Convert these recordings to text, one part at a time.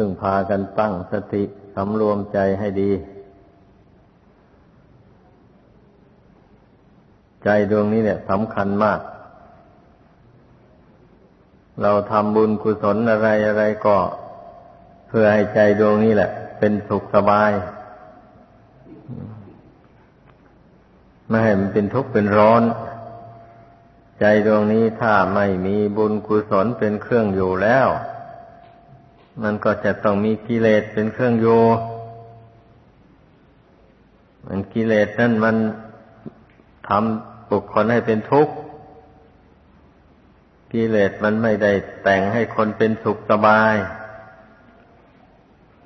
พึ่งพากันตั้งสติสำรวมใจให้ดี ใจดวงนี้เนี่ยสำคัญมาก เราทำบุญกุศลอะไรอะไรก็ เพื่อให้ใจดวงนี้แหละ เป็นสุขสบาย ไม่ให้มันเป็นทุกข์เป็นร้อน ใจดวงนี้ถ้าไม่มีบุญกุศลเป็นเครื่องอยู่แล้ว มันก็จะต้องมีกิเลสเป็นเครื่องอยู่มันกิเลสนั่นมันทำบุคคลให้เป็นทุกข์ กิเลสมันไม่ได้แต่งให้คนเป็นสุขสบาย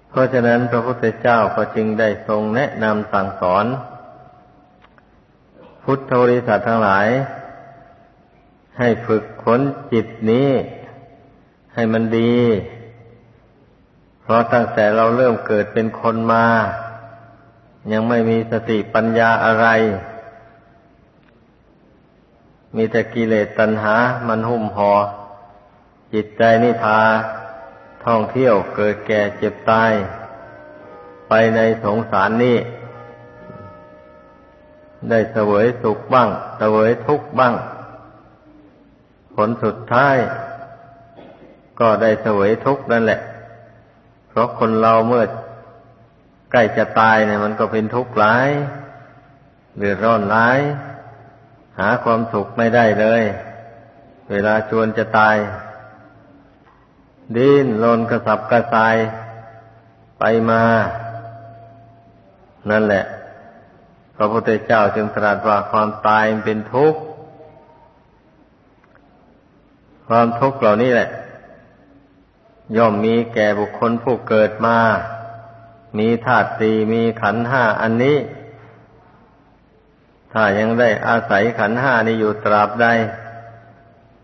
เพราะฉะนั้นพระพุทธเจ้าก็จึงได้ทรงแนะนำสั่งสอน พุทธบริษัททั้งหลาย ให้ฝึกขนจิตนี้ ให้มันดี เพราะตั้งแต่เราเริ่มเกิดเป็นคนมา ยังไม่มีสติปัญญาอะไร มีแต่กิเลสตัณหา มันหุ้มหอ่อจิตใจนิพาท่องเที่ยวเกิดแก่เจ็บตาย ไปในสงสารนี้ ได้เสวยสุขบ้าง เสวยทุกข์บ้าง ผลสุดท้าย ก็ได้เสวยทุกข์นั่นแหละ เพราะคนเราเมื่อใกล้จะตายเนี่ย มันก็เป็นทุกข์ร้ายเดือดร้อนร้าย หาความสุขไม่ได้เลย เวลาชวนจะตาย ดิ้นรนกระสับกระส่ายไปมา นั่นแหละ พระพุทธเจ้าจึงตรัสว่าความตายเป็นทุกข์ ความทุกข์เหล่านี้แหละ ย่อมมีแก่บุคคลผู้เกิดมา มีธาตุสี่มีขันห้าอันนี้ ถ้ายังได้อาศัยขันห้านี้อยู่ตราบใด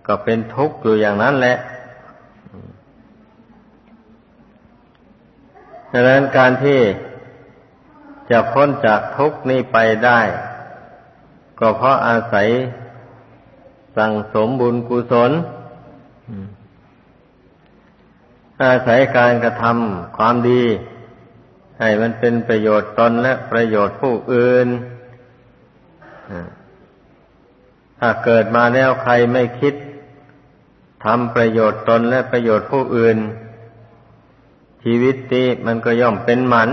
ก็เป็นทุกข์อยู่อย่างนั้นแหละดังนั้นการที่จะพ้นจากทุกข์นี้ไปได้ ก็เพราะอาศัยสั่งสมบุญกุศล อาศัยการกระทำความดี ให้มันเป็นประโยชน์ตนและประโยชน์ผู้อื่น ถ้าเกิดมาแล้วใครไม่คิดทำประโยชน์ตนและประโยชน์ผู้อื่น ชีวิตนี้มันก็ย่อมเป็นหมัน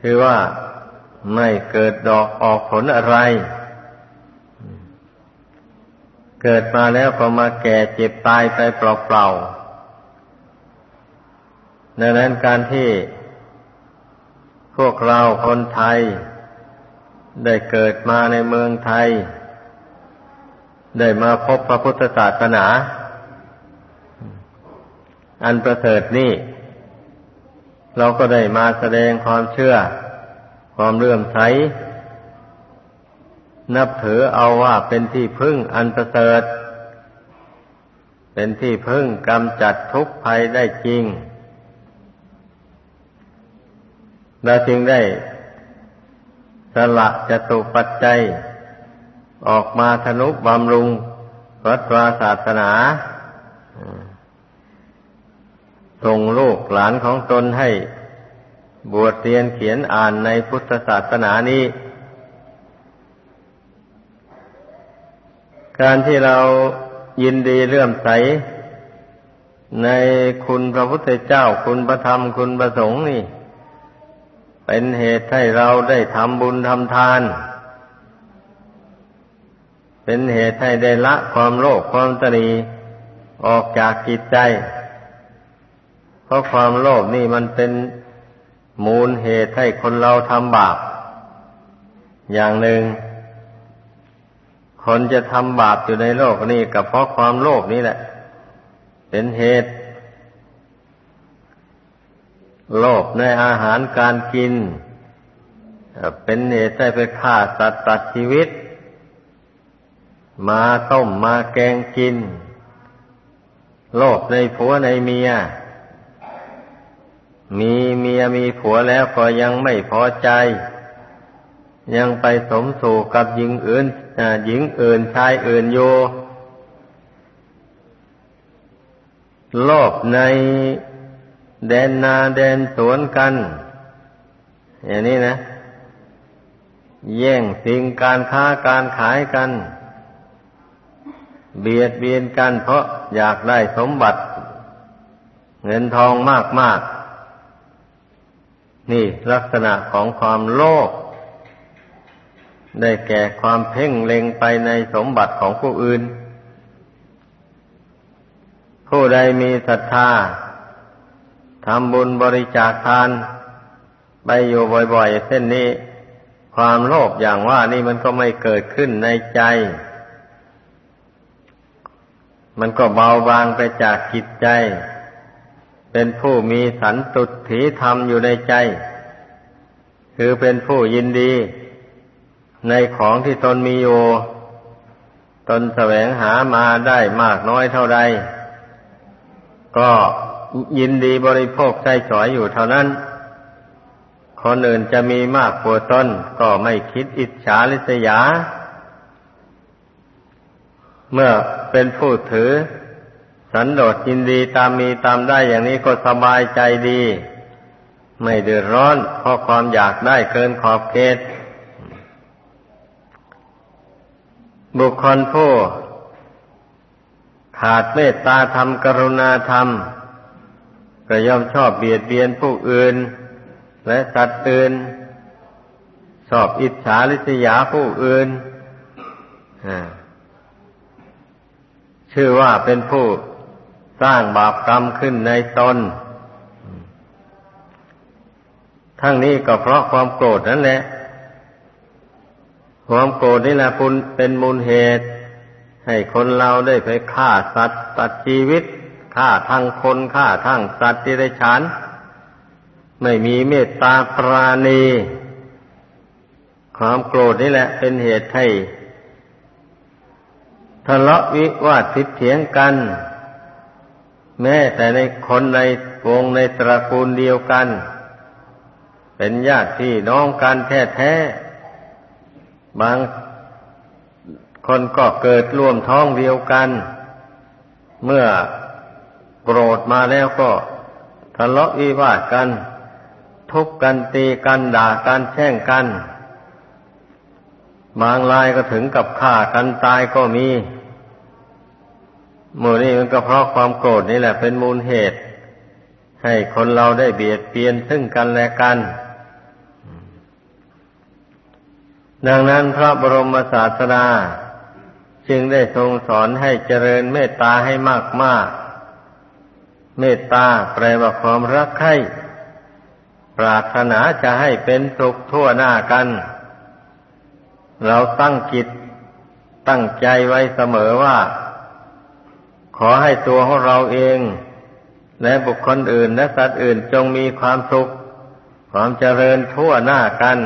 คือว่าไม่เกิดดอกออกผลอะไร เกิดมาแล้วก็มาแก่เจ็บตายไปเปล่าๆ ดังนั้นการที่พวกเราคนไทย ได้เกิดมาในเมืองไทย ได้มาพบพระพุทธศาสนา อันประเสริฐนี่เราก็ได้มาแสดงความเชื่อ ความเลื่อมใส นับถือเอาว่าเป็นที่พึ่งอันประเสริฐ เป็นที่พึ่งกำจัดทุกภัยได้จริง เราจึงได้สละจตุปัจจัย ออกมาธนุบำรุงวัดวาศาสนาส่งลูกหลานของตนให้ บวชเรียนเขียนอ่านในพุทธศาสนานี้ การที่เรายินดีเลื่อมใส ในคุณพระพุทธเจ้าคุณพระธรรมคุณพระสงฆ์นี่ เป็นเหตุให้เราได้ทำบุญทำทาน เป็นเหตุให้ได้ละความโลภความตรีออกจากจิตใจ เพราะความโลภนี่มันเป็นมูลเหตุให้คนเราทำบาป อย่างหนึ่ง คนจะทำบาปอยู่ในโลกนี่ก็เพราะความโลภนี่แหละ เป็นเหตุ โลภในอาหารการกิน เป็นเหตุให้ไปฆ่าสัตว์ตัดชีวิต มาต้มมาแกงกิน โลภในผัวในเมีย มีเมียมีผัวแล้วก็ยังไม่พอใจ ยังไปสมสู่กับหญิงอื่นหญิงอื่นชายอื่นอยู่โลภใน แดนนาแดนสวนกัน อย่างนี้นะ แย่งสิ่งการค้าการขายกัน เบียดเบียนกันเพราะอยากได้สมบัติ เงินทองมากมากนี่ลักษณะของความโลภได้แก่ความเพ่งเล็งไปในสมบัติของผู้อื่น ผู้ใดมีศรัทธา ทำบุญบริจาคทาน ไปอยู่บ่อยๆ เส้นนี้ ความโลภอย่างว่านี่มันก็ไม่เกิดขึ้นในใจ มันก็เบาบางไปจากจิตใจ เป็นผู้มีสันตุถีธรรมอยู่ในใจ คือเป็นผู้ยินดี ในของที่ตนมีอยู่ตนแสวงหามาได้มากน้อยเท่าใดก็ ยินดีบริโภคใช้สอยอยู่เท่านั้น คนอื่นจะมีมากกว่าตนก็ไม่คิดอิจฉาริษยา เมื่อเป็นผู้ถือ สันโดษยินดีตามมีตามได้อย่างนี้ก็สบายใจดี ไม่เดือดร้อนเพราะความอยากได้เกินขอบเขตบุคคลผู้ขาดเมตตาธรรมกรุณาธรรม ก็ย่อมชอบเบียดเบียนผู้อื่น และสัตว์อื่น ชอบอิจฉาริษยาผู้อื่นชื่อว่าเป็นผู้สร้างบาปกรรมขึ้นในตน ทั้งนี้ก็เพราะความโกรธนั่นแหละ ความโกรธนี่แหละเป็นมูลเหตุ ให้คนเราได้ไปฆ่าสัตว์ตัดชีวิต ฆ่าทั้งคนฆ่าทั้งสัตว์ที่ได้ฉานไม่มีเมตตาปราณี ความโกรธนี่แหละ เป็นเหตุให้ทะเลาะวิวาททิเถียงกัน แม้แต่ในคนในวงในตระกูลเดียวกัน เป็นญาติพี่น้องกันแท้ๆบางคนก็เกิดร่วมท้องเดียวกัน เมื่อ โกรธมาแล้วก็ทะเลาะวิวาทกัน ทุบกันตีกันด่ากันแช่งกัน บางรายก็ถึงกับฆ่ากันตายก็มีหมู่นี้มันก็เพราะความโกรธนี่แหละเป็นมูลเหตุ ให้คนเราได้เบียดเบียนซึ่งกันและกัน ดังนั้นพระบรมศาสดาจึงได้ทรงสอนให้เจริญเมตตาให้มากมาก เมตตาแปลว่าความรักใคร่ปรารถนาจะให้เป็นสุขทั่วหน้ากัน เราตั้งจิตตั้งใจไว้เสมอว่า ขอให้ตัวของเราเอง และบุคคลอื่นและสัตว์อื่นจงมีความสุข ความเจริญทั่วหน้ากัน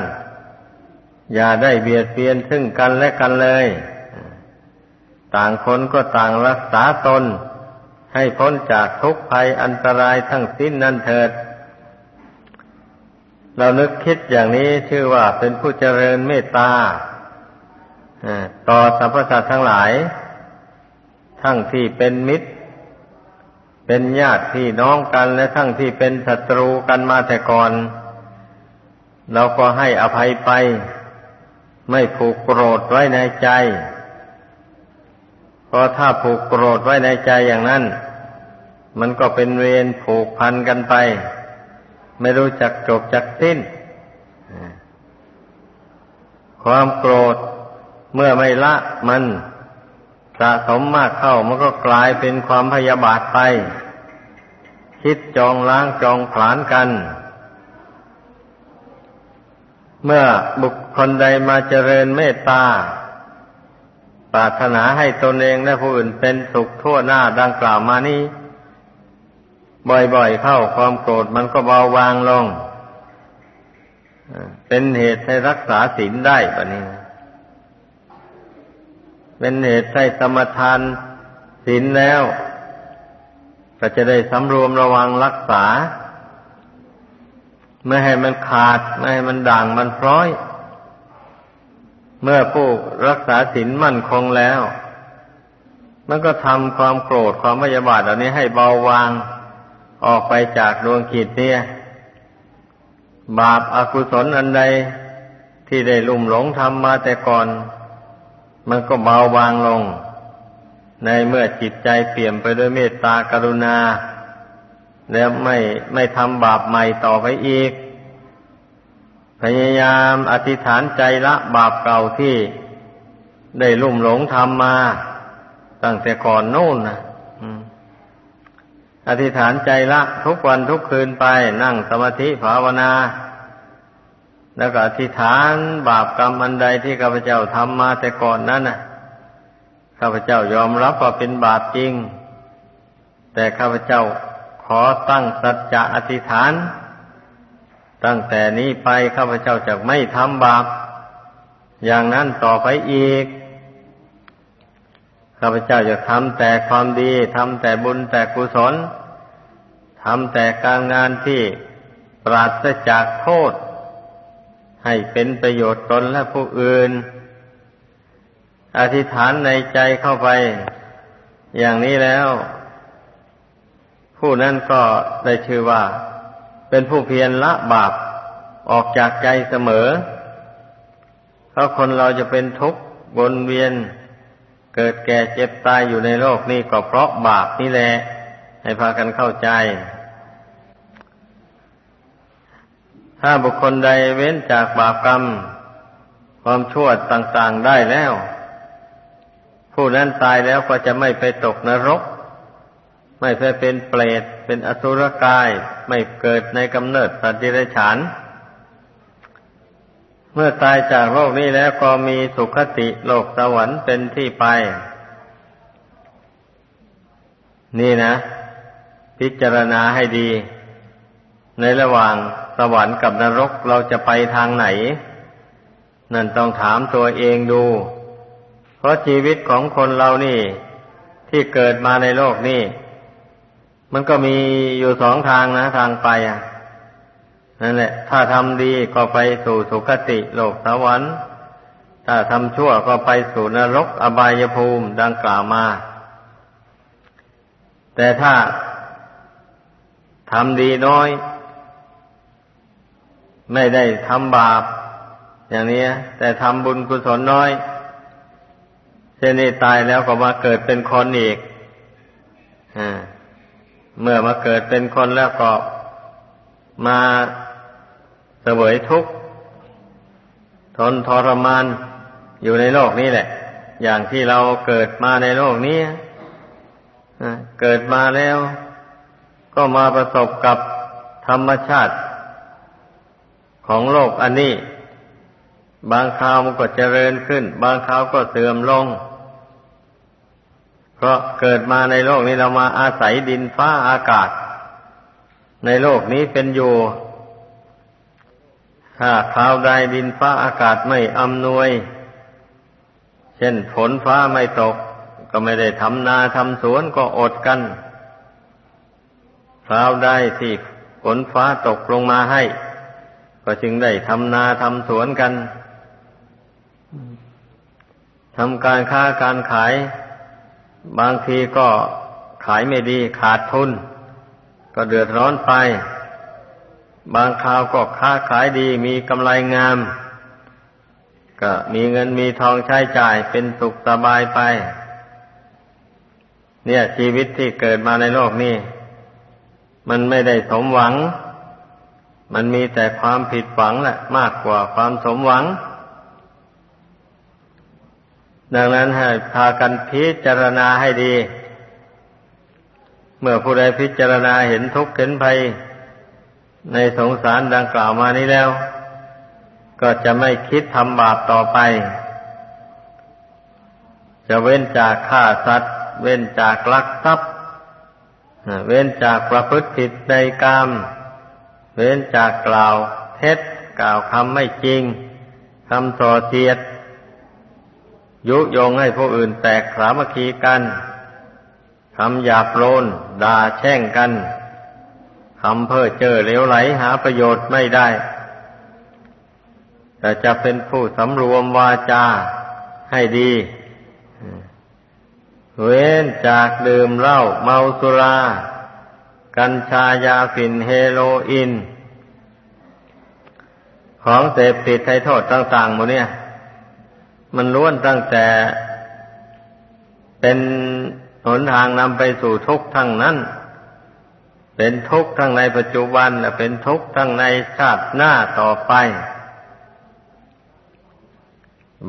อย่าได้เบียดเบียนซึ่งกันและกันเลย ต่างคนก็ต่างรักษาตน ให้พ้นจากทุกภัยอันตรายทั้งสิ้นนั่นเถิด เรานึกคิดอย่างนี้ชื่อว่าเป็นผู้เจริญเมตตาต่อสรรพสัตว์ทั้งหลาย ทั้งที่เป็นมิตร เป็นญาติพี่น้องกัน และทั้งที่เป็นศัตรูกันมาแต่ก่อน เราก็ให้อภัยไป ไม่ผูกโกรธไว้ในใจ เพราะถ้าผูกโกรธไว้ในใจอย่างนั้น มันก็เป็นเวรผูกพันกันไป ไม่รู้จักจบจักสิ้น ความโกรธเมื่อไม่ละมันสะสมมากเข้ามันก็กลายเป็นความพยาบาทไป คิดจองล้างจองผลานกัน เมื่อบุคคลใดมาเจริญเมตตา ปรารถนาให้ตนเองและผู้อื่นเป็นสุขทั่วหน้าดังกล่าวมานี้ บ่อยๆเข้าความโกรธมันก็เบาบางลง เป็นเหตุให้รักษาศีลได้ปะนี้ เป็นเหตุให้สมทานศีลแล้ว ก็จะได้สำรวมระวังรักษา ไม่ให้มันขาด ไม่ให้มันด่างมันพร้อย เมื่อผู้รักษาศีลมั่นคงแล้ว มันก็ทำความโกรธความพยาบาทเหล่านี้ให้เบาบางออกไปจากดวงขีดเนี่ย บาปอากุศลอันใดที่ได้ลุ่มหลงทำมาแต่ก่อน มันก็เบาบางลง ในเมื่อจิตใจเปลี่ยนไปด้วยเมตตากรุณา แล้วไม่ไม่ทำบาปใหม่ต่อไปอีก พยายามอธิษฐานใจละบาปเก่าที่ได้ลุ่มหลงทำมา ตั้งแต่ก่อนโน่นนะอธิษฐานใจละทุกวันทุกคืนไปนั่งสมาธิภาวนา แล้วก็อธิษฐานบาปกรรมอันใดที่ข้าพเจ้าทำมาแต่ก่อนนั้นนะข้าพเจ้ายอมรับว่าเป็นบาปจริง แต่ข้าพเจ้าขอตั้งสัจจะอธิษฐาน ตั้งแต่นี้ไปข้าพเจ้าจะไม่ทำบาป อย่างนั้นต่อไปอีก ข้าพเจ้าจะทำแต่ความดีทำแต่บุญแต่กุศลทำแต่การงานที่ปราศจากโทษ ให้เป็นประโยชน์ตนและผู้อื่น อธิษฐานในใจเข้าไป อย่างนี้แล้ว ผู้นั้นก็ได้ชื่อว่า เป็นผู้เพียรละบาปออกจากใจเสมอ เพราะคนเราจะเป็นทุกข์วนเวียน เกิดแก่เจ็บตายอยู่ในโลกนี้ก็เพราะบาปนี่แหละ ให้พากันเข้าใจ ถ้าบุคคลใดเว้นจากบาปกรรม ความชั่วต่างๆได้แล้ว ผู้นั้นตายแล้วก็จะไม่ไปตกนรก ไม่ไปเป็นเปรตเป็นอสุรกาย ไม่เกิดในกำเนิดสัตว์ดิเรกชัน เมื่อตายจากโลกนี้แล้วก็มีสุคติโลกสวรรค์เป็นที่ไป นี่นะ พิจารณาให้ดี ในระหว่างสวรรค์กับนรกเราจะไปทางไหน นั่นต้องถามตัวเองดู เพราะชีวิตของคนเรานี่ ที่เกิดมาในโลกนี้ มันก็มีอยู่สองทางนะทางไปอะนั่นแหละ ถ้าทำดีก็ไปสู่สุคติโลกสวรรค์ ถ้าทำชั่วก็ไปสู่นรกอบายภูมิดังกล่าวมา แต่ถ้าทำดีน้อย ไม่ได้ทำบาป อย่างนี้ แต่ทำบุญกุศลน้อยเช่นนี้ตายแล้วก็มาเกิดเป็นคนอีกอ่า เมื่อมาเกิดเป็นคนแล้วก็มาเสวยทุกข์ทนทรมานอยู่ในโลกนี้แหละ อย่างที่เราเกิดมาในโลกนี้เกิดมาแล้ว ก็มาประสบกับธรรมชาติ ของโลกอันนี้ บางคราวมันก็เจริญขึ้น บางคราวก็เสื่อมลง เพราะเกิดมาในโลกนี้เรามาอาศัยดินฟ้าอากาศ ในโลกนี้เป็นอยู่ ถ้าคราวใดดินฟ้าอากาศไม่อำนวย เช่นฝนฟ้าไม่ตก ก็ไม่ได้ทำนาทำสวนก็อดกันคราวใดที่ฝนฟ้าตกลงมาให้ ก็จึงได้ทำนาทำสวนกันทำการค้าการขาย บางทีก็ขายไม่ดีขาดทุน ก็เดือดร้อนไป บางคราวก็ค้าขายดีมีกำไรงาม ก็มีเงินมีทองใช้จ่ายเป็นสุขสบายไป เนี่ยชีวิตที่เกิดมาในโลกนี้ มันไม่ได้สมหวัง มันมีแต่ความผิดหวังแหละมากกว่าความสมหวัง ดังนั้นให้พากันพิจารณาให้ดี เมื่อผู้ใดพิจารณาเห็นทุกข์เห็นภัย ในสงสารดังกล่าวมานี้แล้ว ก็จะไม่คิดทำบาปต่อไป จะเว้นจากฆ่าสัตว์ เว้นจากลักทรัพย์ เว้นจากประพฤติผิดในกรรมเว้นจากกล่าวเท็จกล่าวคำไม่จริงคำส่อเสียด ยุยงให้ผู้อื่นแตกสามัคคีกันคำหยาบโลนด่าแช่งกันทำเพ้อเจ้อเลวไหลหาประโยชน์ไม่ได้ แต่จะเป็นผู้สำรวมวาจาให้ดี เว้นจากดื่มเหล้าเมาสุรา กัญชายาฝิ่นเฮโรอีนของเสพติดให้โทษต่างๆหมดเนี่ย มันล้วนตั้งแต่เป็นหนทางนำไปสู่ทุกข์ทั้งนั้น เป็นทุกข์ทั้งในปัจจุบันและเป็นทุกข์ทั้งในชาติหน้าต่อไป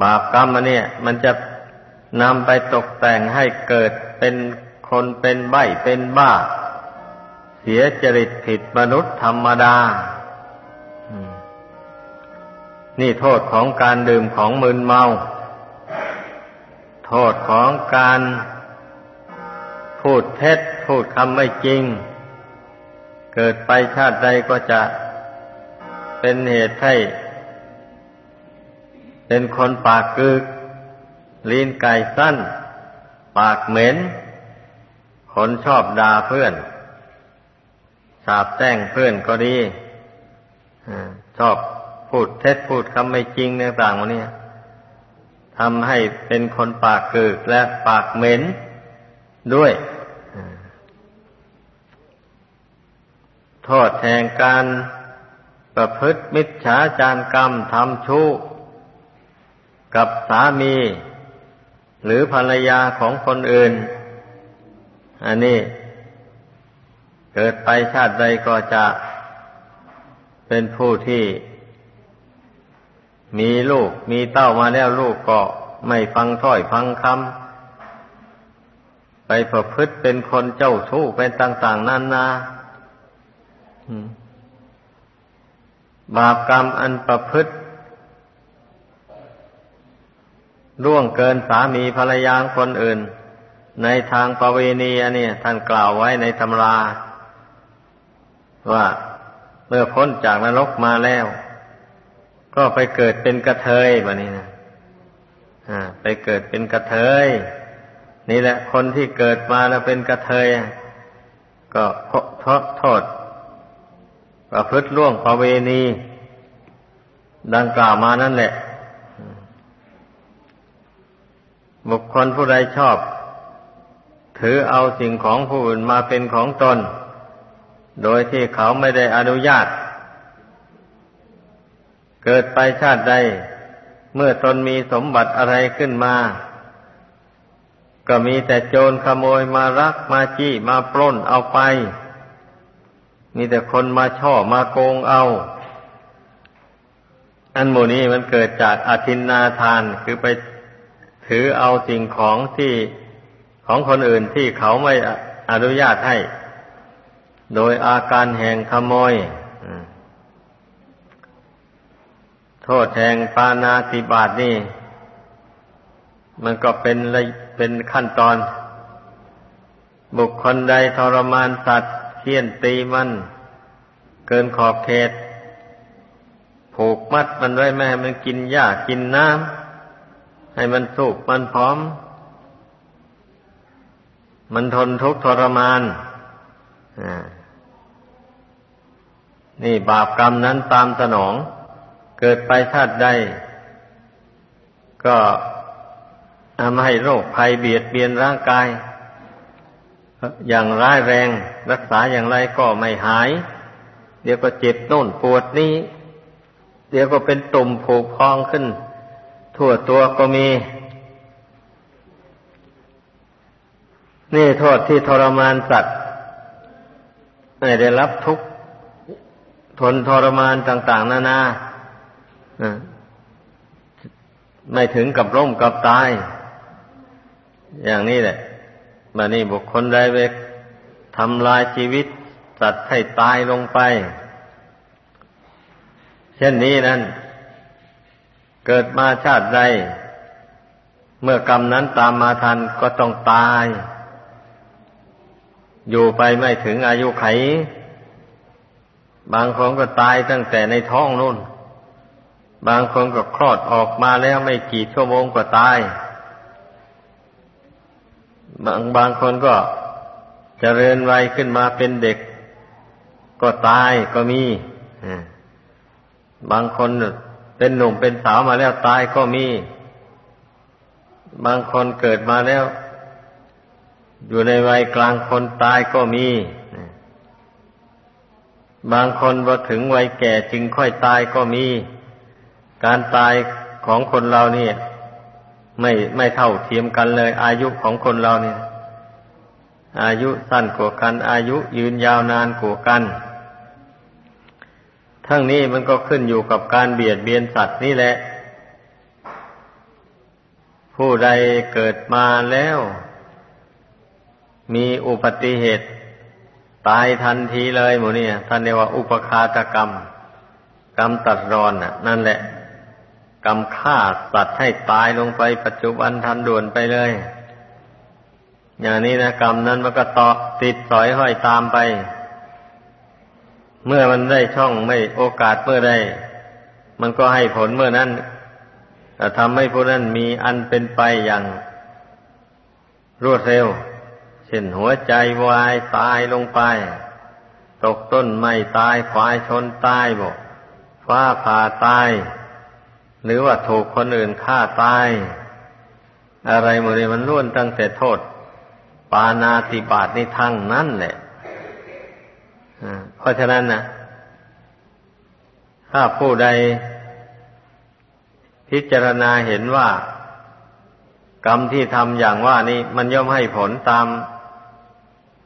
บาปกรรมอันนี้มันจะนำไปตกแต่งให้เกิดเป็นคนเป็นใบ้เป็นบ้า เสียจริตผิดมนุษย์ธรรมดา นี่โทษของการดื่มของมึนเมา โทษของการพูดเท็จพูดคำไม่จริง เกิดไปชาติใดก็จะเป็นเหตุให้เป็นคนปากกึกลิ้นไก่สั้น ปากเหม็น คนชอบด่าเพื่อนสาบแต้งเพื่อนก็ดีชอบพูดเท็จพูดคำไม่จริงต่างๆวันนี้ ทำให้เป็นคนปากกึกและปากเหม็นด้วย โทษแห่งการประพฤติมิจฉาจารกรรมทำชู้กับสามี หรือภรรยาของคนอื่น อันนี้ เกิดไปชาติใดก็จะเป็นผู้ที่ มีลูก มีเต้ามาแล้วลูกก็ไม่ฟังถ้อยฟังคำไปประพฤติเป็นคนเจ้าชู้เป็นต่าง ๆนั่นนานาบาปกรรมอันประพฤติล่วงเกินสามีภรรยาคนอื่น ในทางประเวณีอันนี้ท่านกล่าวไว้ในตำรา ว่าเมื่อพ้นจากนรกมาแล้ว ก็ไปเกิดเป็นกระเทยแบบนี้นะไปเกิดเป็นกระเทย นี่แหละ คนที่เกิดมาแล้วเป็นกระเทย ก็โทษประพฤติล่วงประเวณี ดังกล่าวมานั่นแหละ บุคคลผู้ใดชอบ ถือเอาสิ่งของผู้อื่นมาเป็นของตน โดยที่เขาไม่ได้อนุญาต เกิดไปชาติใด เมื่อตนมีสมบัติอะไรขึ้นมา ก็มีแต่โจรขโมยมารักมาจี้มาปล้นเอาไป มีแต่คนมาช่อมาโกงเอา อันโมนี้มันเกิดจากอธินนาทานคือไปถือเอาสิ่งของที่ของคนอื่นที่เขาไม่อนุญาตให้ โดยอาการแห่งขโมย โทษแห่งปานาติบาตนี่ มันก็เป็นเป็นขั้นตอน บุคคลใดทรมานสัตว์เคี่ยนตีมัน เกินขอบเขต ผูกมัดมันไว้ไม่ให้มันกินหญ้ากินน้ำให้มันสุกมันพร้อม มันทนทุกข์ทรมานนี่บาปกรรมนั้นตามสนอง เกิดไปชาติใด ก็ทำให้โรคภัยเบียดเบียนร่างกาย อย่างร้ายแรงรักษาอย่างไรก็ไม่หาย เดี๋ยวก็เจ็บโน่นปวดนี้ เดี๋ยวก็เป็นตุ่มผูกพองขึ้น ทั่วตัวก็มี นี่โทษที่ทรมานสัตว์ไม่ได้รับทุกข์ทนทรมานต่าง ๆ นานา ไม่ถึงกับร่มกับตาย อย่างนี้แหละมานี่บุคคลใดไปทำลายชีวิตสัตว์ให้ตายลงไป เช่นนี้นั้น เกิดมาชาติใด เมื่อกรรมนั้นตามมาทันก็ต้องตาย อยู่ไปไม่ถึงอายุไข บางคนก็ตายตั้งแต่ในท้องนู่น บางคนก็คลอดออกมาแล้วไม่กี่ชั่วโมงก็ตาย บางบางคนก็จเจริญวัยขึ้นมาเป็นเด็ก ก็ตายก็มีบางคนเป็นหนุ่มเป็นสาวมาแล้วตายก็มี บางคนเกิดมาแล้ว อยู่ในวัยกลางคนตายก็มี บางคนพอถึงวัยแก่จึงค่อยตายก็มี การตายของคนเรานี่ไม่ไม่เท่าเทียมกันเลย อายุของคนเราเนี่ย อายุสั้นกว่ากัน อายุยืนยาวนานกว่ากัน ทั้งนี้มันก็ขึ้นอยู่กับการเบียดเบียนสัตว์นี่แหละ ผู้ใดเกิดมาแล้ว มีอุบัติเหตุตายทันทีเลยหมูเนี่ยท่านเรียกว่าอุปคาตกรรม กรรมตัดรอนน่ะ นั่นแหละ กรรมฆ่าสัตว์ให้ตายลงไปปัจจุบันทันด่วนไปเลย อย่างนี้นะกรรมนั้นมันก็ต่อติดสอยห้อยตามไป เมื่อมันได้ช่องไม่โอกาสเมื่อใดมันก็ให้ผลเมื่อนั้นแต่ทำให้ผู้นั้นมีอันเป็นไปอย่างรวดเร็วช่นหัวใจวายตายลงไป ตกต้นไม้ตายควายชนตายบกฟ้าผ่าตาย หรือว่าถูกคนอื่นฆ่าตาย อะไรหมดเลยมันล้วนตั้งแต่โทษ ปานาติบาตในทั้งนั้นแหละเพราะฉะนั้นนะถ้าผู้ใด พิจารณาเห็นว่า กรรมที่ทำอย่างว่านี้มันย่อมให้ผลตาม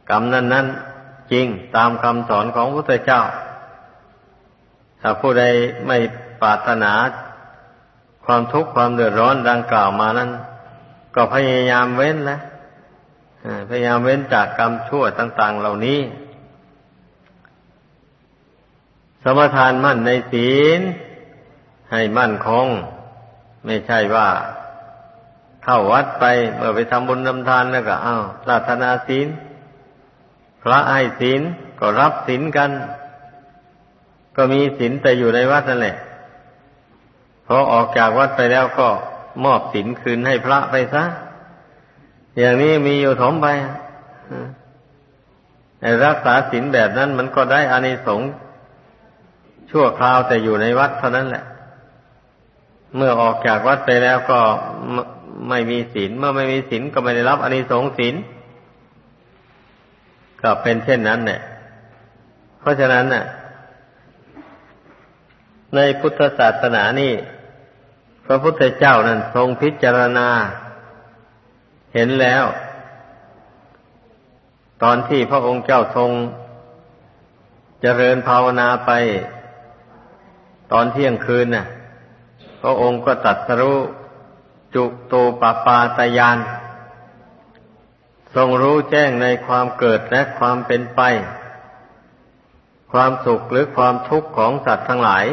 กรรมนั้นนั้นจริงตามคำสอนของพระพุทธเจ้า ถ้าผู้ใดไม่ปรารถนา ความทุกข์ความเดือดร้อนดังกล่าวมานั้น ก็พยายามเว้นแล้วพยายามเว้นจากกรรมชั่วต่าง ๆ เหล่านี้ สมทานมั่นในศีล ให้มั่นคง ไม่ใช่ว่า เข้าวัดไปเมื่อไปทำบุญทำทานแล้วก็อ้าวปรารถนาศีล พระให้ศีลก็รับศีลกัน ก็มีศีลแต่อยู่ในวัดนั่นแหละ พอออกจากวัดไปแล้วก็มอบศีลคืนให้พระไปซะ อย่างนี้มีอยู่ถมไปรักษาศีลแบบนั้นมันก็ได้อานิสงส์ชั่วคราวแต่อยู่ในวัดเท่านั้นแหละ เมื่อออกจากวัดไปแล้วก็ไม่มีศีลเมื่อไม่มีศีลก็ไม่ได้รับอานิสงส์ศีลก็เป็นเช่นนั้นเนี่ยเพราะฉะนั้นน่ะ ในพุทธศาสนานี่ พระพุทธเจ้านั้นทรงพิจารณา เห็นแล้ว ตอนที่พระองค์เจ้าทรงเจริญภาวนาไป ตอนเที่ยงคืนน่ะ พระองค์ก็ตัดสรู้จุตูปปาตยาน ทรงรู้แจ้งในความเกิดและความเป็นไป ความสุขหรือความทุกข์ของสัตว์ทั้งหลาย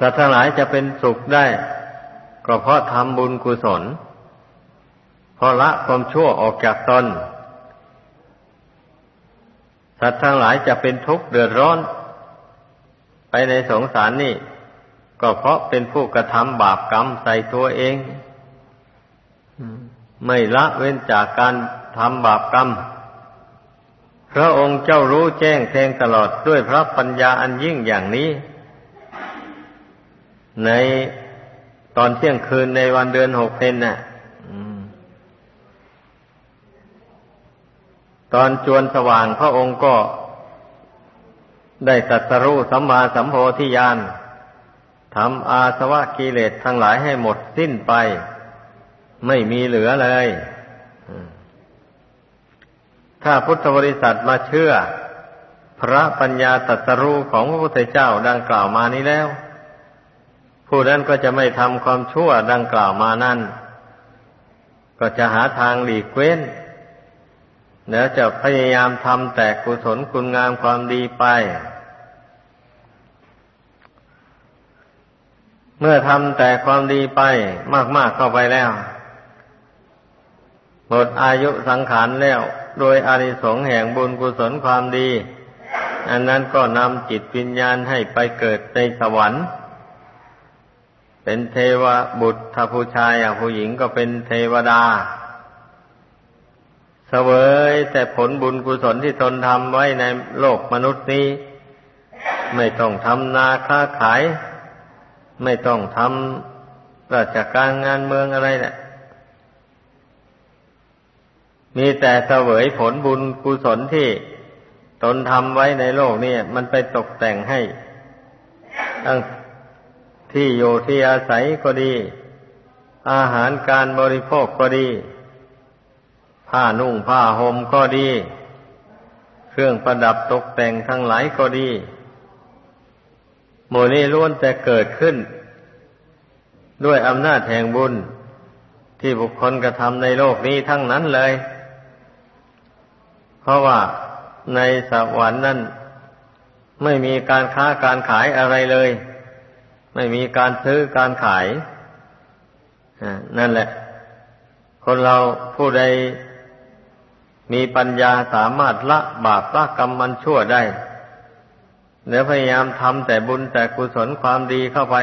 สัตว์ทั้งหลายจะเป็นสุขได้ ก็เพราะทำบุญกุศลเพราะละความชั่วออกจากตนสัตว์ทั้งหลายจะเป็นทุกข์เดือดร้อน ไปในสงสารนี่ ก็เพราะเป็นผู้กระทำบาปกรรมใส่ตัวเองไม่ละเว้นจากการทำบาปกรรม พระองค์เจ้ารู้แจ้งแทงตลอดด้วยพระปัญญาอันยิ่งอย่างนี้ ในตอนเที่ยงคืนในวันเดือนหกเพนน่ะตอนจวนสว่างพระองค์ก็ได้ตัดสรู้สัมมาสัมโพธิญาณทำอาสวะกิเลสทั้งหลายให้หมดสิ้นไป ไม่มีเหลือเลย ถ้าพุทธบริษัทมาเชื่อ พระปัญญาตรัสรู้ของพระพุทธเจ้าดังกล่าวมานี้แล้ว ผู้นั้นก็จะไม่ทำความชั่วดังกล่าวมานั่น ก็จะหาทางหลีกเว้นแล้วจะพยายามทำแต่กุศลคุณงามความดีไป เมื่อทำแต่ความดีไปมาก ๆเข้าไปแล้ว หมดอายุสังขารแล้ว โดยอานิสงส์แห่งบุญกุศลความดี อันนั้นก็นำจิตวิญญาณให้ไปเกิดในสวรรค์ เป็นเทวบุตรถ้าผู้ชายอะผู้หญิงก็เป็นเทวดาเสวยแต่ผลบุญกุศลที่ตนทำไว้ในโลกมนุษย์นี้ ไม่ต้องทำนาค้าขาย ไม่ต้องทำราชการงานเมืองอะไรแหละมีแต่เสวยผลบุญกุศลที่ตนทำไว้ในโลกนี่มันไปตกแต่งให้ทั้ง ที่อยู่ที่อาศัยก็ดี อาหารการบริโภคก็ดี ผ้านุ่งผ้าห่มก็ดี เครื่องประดับตกแต่งทั้งหลายก็ดีหมู่นี้ล้วนแต่เกิดขึ้น ด้วยอำนาจแห่งบุญที่บุคคลกระทำในโลกนี้ทั้งนั้นเลย เพราะว่าในสวรรค์นั้นไม่มีการค้าการขายอะไรเลย ไม่มีการซื้อการขายนั่นแหละ คนเราผู้ใดมีปัญญาสามารถละบาปละกรรมมันชั่วได้เดี๋ยวพยายามทำแต่บุญแต่กุศลความดีเข้าไป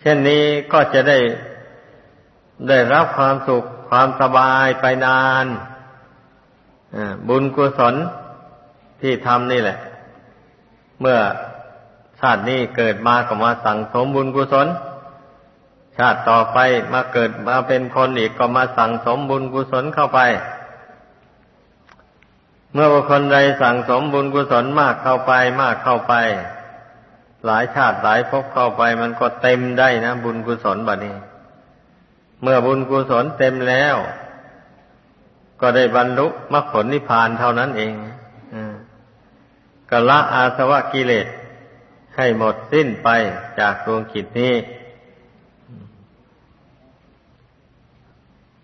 เช่นนี้ก็จะได้ได้รับความสุขความสบายไปนานบุญกุศลที่ทำนี่แหละ เมื่อ ชาตินี้เกิดมาก็มาสั่งสมบุญกุศล ชาติต่อไปมาเกิดมาเป็นคนอีกก็มาสั่งสมบุญกุศลเข้าไป เมื่อบุคคลใดสั่งสมบุญกุศลมากเข้าไปมากเข้าไป หลายชาติหลายภพเข้าไปมันก็เต็มได้นะ บุญกุศลแบบนี้ เมื่อบุญกุศลเต็มแล้ว ก็ได้บรรลุมรรคผลนิพพานเท่านั้นเองก็ละอาสวะกิเลส ให้หมดสิ้นไปจากดวงจิตนี้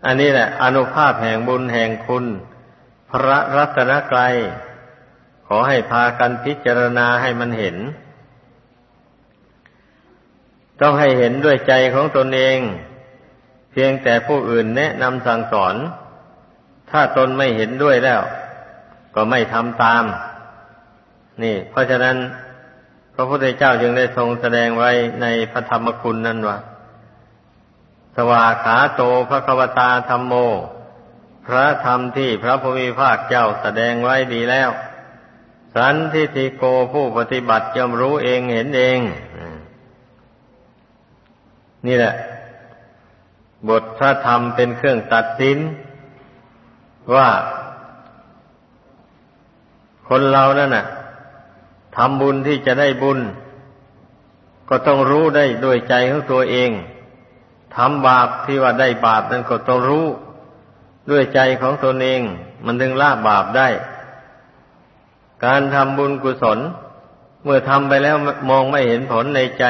อันนี้แหละ อนุภาพแห่งบุญแห่งคุณ พระรัตนกรัยขอให้พากันพิจารณาให้มันเห็น ต้องให้เห็นด้วยใจของตนเอง เพียงแต่ผู้อื่นแนะนำสั่งสอน ถ้าตนไม่เห็นด้วยแล้ว ก็ไม่ทำตาม นี่ เพราะฉะนั้น พระพุทธเจ้าจึงได้ทรงแสดงไว้ในพระธรรมคุณนั่นว่า สวาขาโตพระควตาธรรมโม พระธรรมที่พระพุทธภาคเจ้าแสดงไว้ดีแล้ว สันทิฏฐิโกผู้ปฏิบัติย่อมรู้เองเห็นเอง นี่แหละ บทพระธรรมเป็นเครื่องตัดสิน ว่า คนเรานั่นน่ะ ทำบุญที่จะได้บุญ ก็ต้องรู้ได้ด้วยใจของตัวเองทำบาปที่ว่าได้บาปนั้นก็ต้องรู้ด้วยใจของตนเอง มันถึงละบาปได้ การทำบุญกุศล เมื่อทำไปแล้วมองไม่เห็นผลในใจ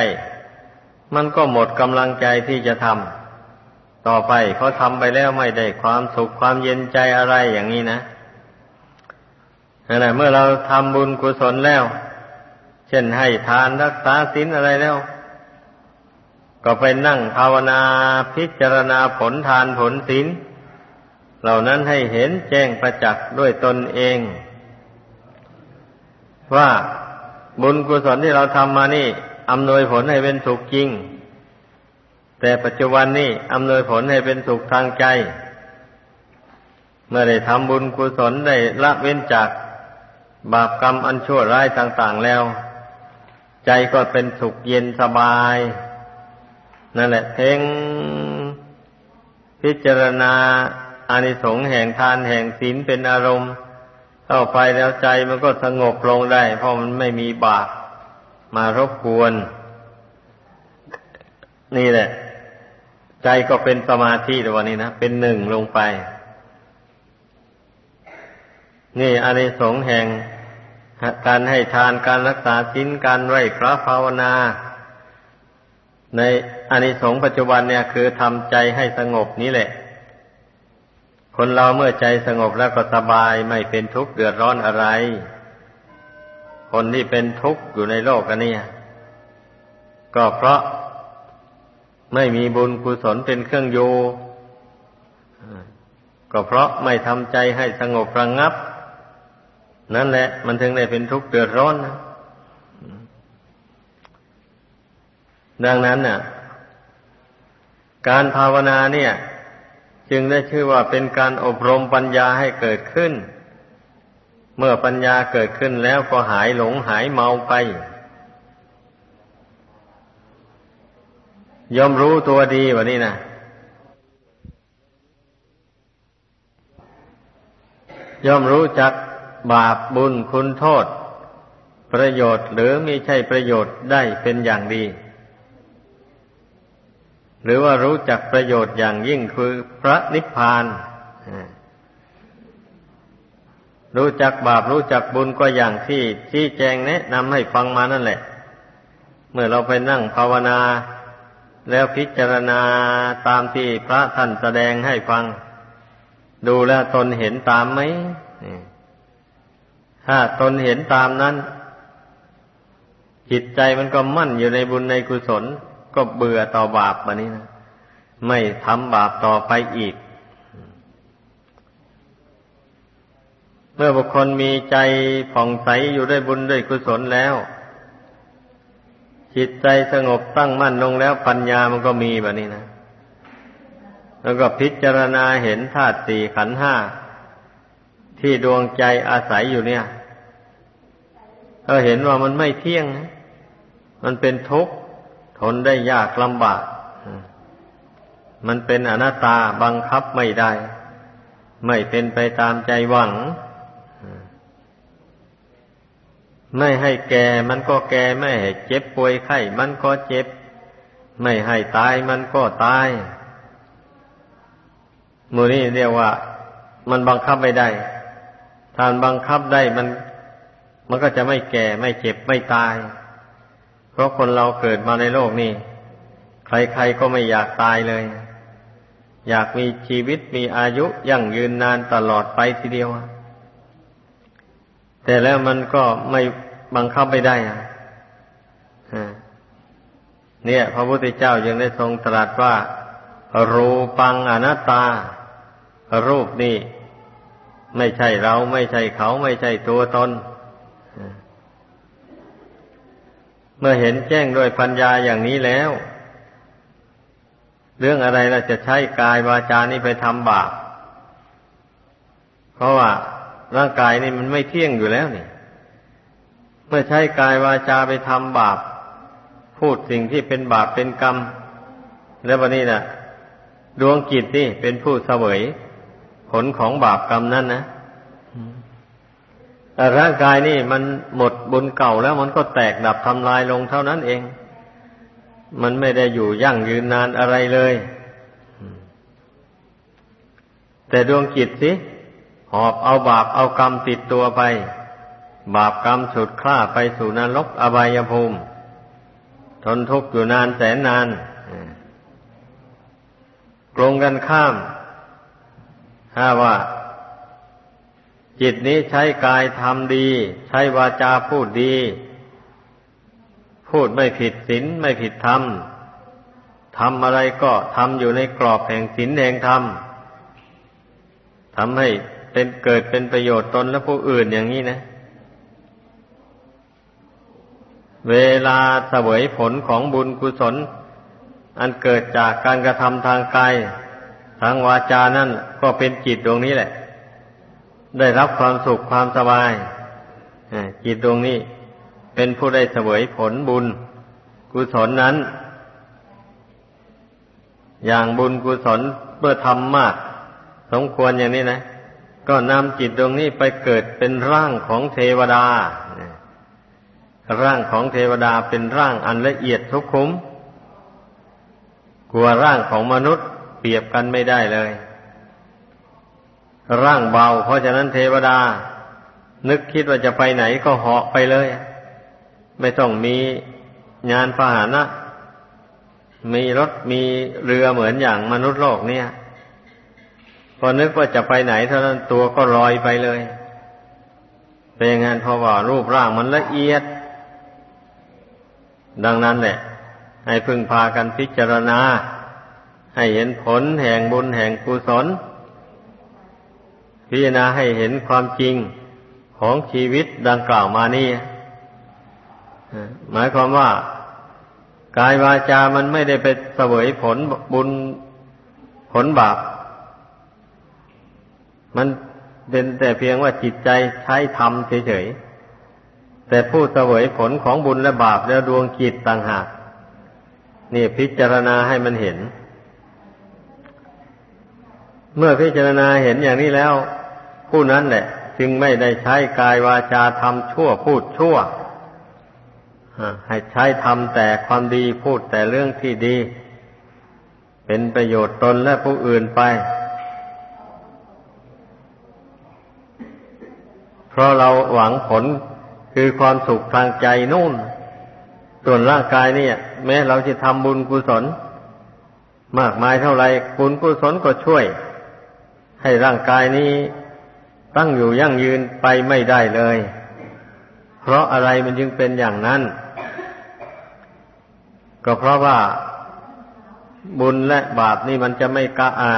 มันก็หมดกำลังใจที่จะทำต่อไปเขาทำไปแล้วไม่ได้ความสุขความเย็นใจอะไรอย่างนี้นะนั่นแหละเมื่อเราทำบุญกุศลแล้ว เช่นให้ทานรักษาศีลอะไรแล้ว ก็ไปนั่งภาวนาพิจารณาผลทานผลศีลเหล่านั้นให้เห็นแจ้งประจักษ์ด้วยตนเอง ว่าบุญกุศลที่เราทำมานี่อำนวยผลให้เป็นสุขจริง แต่ปัจจุบันนี้อำนวยผลให้เป็นสุขทางใจ เมื่อได้ทำบุญกุศลได้ละเว้นจากบาปกรรมอันชั่วร้ายต่าง ๆแล้ว ใจก็เป็นสุขเย็นสบาย นั่นแหละเพ่งพิจารณาอานิสงส์แห่งทานแห่งศีลเป็นอารมณ์ เข้าไปแล้วใจมันก็สงบลงได้ เพราะมันไม่มีบาปมารบกวน นี่แหละ ใจก็เป็นสมาธิในวันนี้นะ เป็นหนึ่งลงไป นี่อานิสงส์แห่ง การให้ทานการรักษาศีลการไหวพระภาวนา ในอานิสงส์ปัจจุบันเนี่ยคือทำใจให้สงบนี้แหละ คนเราเมื่อใจสงบแล้วก็สบายไม่เป็นทุกข์เดือดร้อนอะไร คนที่เป็นทุกข์อยู่ในโลกอันนี้ก็เพราะไม่มีบุญกุศลเป็นเครื่องอยู่ก็เพราะไม่ทำใจให้สงบระงงับ นั่นแหละ มันถึงได้เป็นทุกข์เดือดร้อนนะดังนั้นน่ะ การภาวนาเนี่ย จึงได้ชื่อว่าเป็นการอบรมปัญญาให้เกิดขึ้น เมื่อปัญญาเกิดขึ้นแล้วก็หายหลงหายเมาไปยอมรู้ตัวดีวะนี่นะยอมรู้จัก บาปบุญคุณโทษ ประโยชน์หรือไม่ใช่ประโยชน์ได้เป็นอย่างดี หรือว่ารู้จักประโยชน์อย่างยิ่งคือพระนิพพานรู้จักบาปรู้จักบุญก็อย่างที่ที่แจงแนะนำให้ฟังมานั่นแหละ เมื่อเราไปนั่งภาวนา แล้วพิจารณาตามที่พระท่านแสดงให้ฟัง ดูแลตนเห็นตามไหม ถ้าตนเห็นตามนั้น จิตใจมันก็มั่นอยู่ในบุญในกุศล ก็เบื่อต่อบาปแบบนี้นะไม่ทำบาปต่อไปอีก เมื่อบุคคลมีใจผ่องใสอยู่ด้วยบุญด้วยกุศลแล้ว จิตใจสงบตั้งมั่นลงแล้วปัญญามันก็มีแบบนี้นะ แล้วก็พิจารณาเห็นธาตุสี่ขันห้า ที่ดวงใจอาศัยอยู่เนี่ยเราเห็นว่ามันไม่เที่ยงนะมันเป็นทุกข์ทนได้ยากลำบาก มันเป็นอนัตตาบังคับไม่ได้ ไม่เป็นไปตามใจหวัง ไม่ให้แก่มันก็แก่ไม่ให้เจ็บป่วยไข้มันก็เจ็บ ไม่ให้ตายมันก็ตายมูนี่เรียกว่า มันบังคับไม่ได้ ถ้าบังคับได้มัน มันก็จะไม่แก่ไม่เจ็บไม่ตาย เพราะคนเราเกิดมาในโลกนี้ ใครๆก็ไม่อยากตายเลย อยากมีชีวิตมีอายุยั่งยืนนานตลอดไปทีเดียว แต่แล้วมันก็ไม่บังคับไม่ได้อะเนี่ย พระพุทธเจ้ายังได้ทรงตรัสว่า รูปังอนัตตา รูปนี่ ไม่ใช่เราไม่ใช่เขาไม่ใช่ตัวตน เมื่อเห็นแจ้งด้วยปัญญาอย่างนี้แล้ว เรื่องอะไรเราจะใช้กายวาจานี้ไปทำบาป เพราะว่าร่างกายนี่มันไม่เที่ยงอยู่แล้วนี่ เมื่อใช้กายวาจาไปทำบาป พูดสิ่งที่เป็นบาปเป็นกรรม แล้ววันนี้นะ่ะ ดวงจิตนี่เป็นผู้เสวย ผลของบาปกรรมนั่นนะแต่ร่างกายนี่มันหมดบุญเก่าแล้วมันก็แตกดับทำลายลงเท่านั้นเอง มันไม่ได้อยู่ยั่งยืนนานอะไรเลย แต่ดวงจิตสิหอบเอาบาปเอากรรมติดตัวไป บาปกรรมฉุดคล้าไปสู่นรกอบายภูมิ ทนทุกข์อยู่นานแสนนานกลงกันข้าม ถ้าว่า จิตนี้ใช้กายทำดี ใช้วาจาพูดดี พูดไม่ผิดศีลไม่ผิดธรรมทำอะไรก็ทำอยู่ในกรอบแห่งศีลแห่งธรรมทำให้เป็นเกิดเป็นประโยชน์ตนและผู้อื่นอย่างนี้นะ เวลาเสวยผลของบุญกุศล อันเกิดจากการกระทำทางกาย ทางวาจานั่นก็เป็นจิตดวงนี้แหละ ได้รับความสุขความสบายจิตดวงนี้เป็นผู้ได้เสวยผลบุญ กุศลนั้น อย่างบุญกุศลเมื่อทำมาก สมควรอย่างนี้นะ ก็นำจิตดวงนี้ไปเกิดเป็นร่างของเทวดา ร่างของเทวดาเป็นร่างอันละเอียดทุกคุ้มกลัวร่างของมนุษย์ เปรียบกันไม่ได้เลย ร่างเบา เพราะฉะนั้นเทวดา นึกคิดว่าจะไปไหนก็เหาะไปเลย ไม่ต้องมีงานพาหนะ มีรถมีเรือเหมือนอย่างมนุษย์โลกเนี่ย พอนึกว่าจะไปไหนเท่านั้นตัวก็ลอยไปเลยเป็นงานเพราะว่ารูปร่างมันละเอียด ดังนั้นแหละให้พึงพากันพิจารณา ให้เห็นผลแห่งบุญแห่งกุศล พิจารณาให้เห็นความจริงของชีวิตดังกล่าวมานี่หมายความว่ากายวาจามันไม่ได้ไปเสวยผลบุญผลบาป มันเป็นแต่เพียงว่าจิตใจใช้ทำเฉยๆ แต่ผู้เสวยผลของบุญและบาปแล้วดวงจิตต่างหากนี่พิจารณาให้มันเห็น เมื่อพิจารณาเห็นอย่างนี้แล้ว ผู้นั้นแหละ จึงไม่ได้ใช้กายวาจาทำชั่วพูดชั่วให้ใช้ทำแต่ความดีพูดแต่เรื่องที่ดี เป็นประโยชน์ตนและผู้อื่นไป เพราะเราหวังผลคือความสุขทางใจนู่น ส่วนร่างกายเนี่ย แม้เราจะทำบุญกุศล มากมายเท่าไรบุญกุศลก็ช่วย ให้ร่างกายนี้ตั้งอยู่ยั่งยืนไปไม่ได้เลย เพราะอะไรมันจึงเป็นอย่างนั้น ก็เพราะว่าบุญและบาปนี่มันจะไม่ก้าอ่า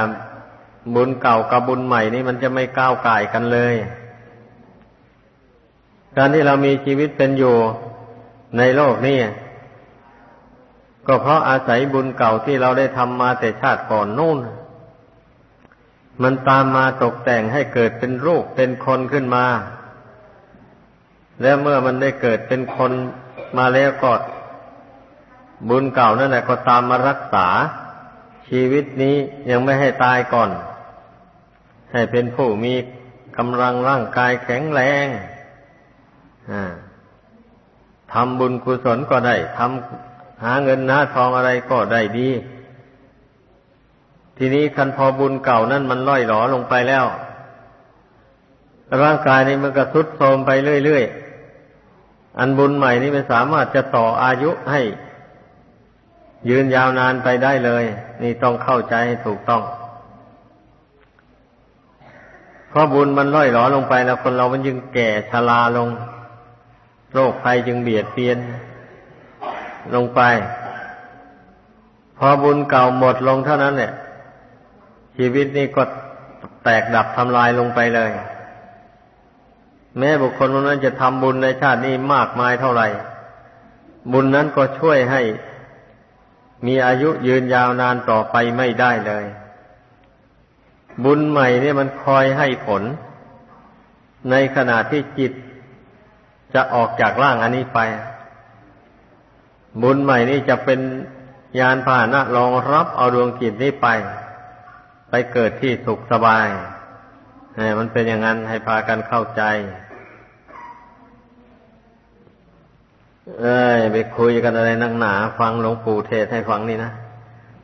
บุญเก่ากับบุญใหม่นี่มันจะไม่ก้าวไก่กันเลย การที่เรามีชีวิตเป็นอยู่ในโลกนี้ก็เพราะอาศัยบุญเก่าที่เราได้ทำมาแต่ชาติก่อนนู่น มันตามมาตกแต่งให้เกิดเป็นรูปเป็นคนขึ้นมา แล้วเมื่อมันได้เกิดเป็นคนมาแล้วก็บุญเก่านั่นแหละก็ตามมารักษา ชีวิตนี้ยังไม่ให้ตายก่อน ให้เป็นผู้มีกำลังร่างกายแข็งแรงทำบุญกุศลก็ได้ทำหาเงินหาทองอะไรก็ได้ดี ทีนี้คันพอบุญเก่านั่นมันล่อยหลอลงไปแล้ว ร่างกายนี้มันก็ทุดโทรมไปเรื่อยๆ อันบุญใหม่นี้ไม่สามารถจะต่ออายุให้ ยืนยาวนานไปได้เลย นี่ต้องเข้าใจให้ถูกต้อง เพราะบุญมันล่อยหลอลงไปแล้วคนเรามันยึงแก่ชราลง โรคภัยจึงเบียดเบียน ลงไป พอบุญเก่าหมดลงเท่านั้นเนี่ย ชีวิตนี้ก็แตกดับทำลายลงไปเลย แม้บุคคลนั้นจะทำบุญในชาตินี้มากมายเท่าไหร่ บุญนั้นก็ช่วยให้มีอายุยืนยาวนานต่อไปไม่ได้เลย บุญใหม่เนี่ยมันคอยให้ผล ในขณะที่จิตจะออกจากร่างอันนี้ไป บุญใหม่นี่จะเป็นยานพาหนะรองรับเอาดวงจิตนี้ไปไป เกิดที่สุขสบายมันเป็นอย่างนั้นให้พากันเข้าใจ เอ้ย ไปคุยกันอะไรนักหนา ฟังหลวงปู่เทศให้ฟังนี่นะ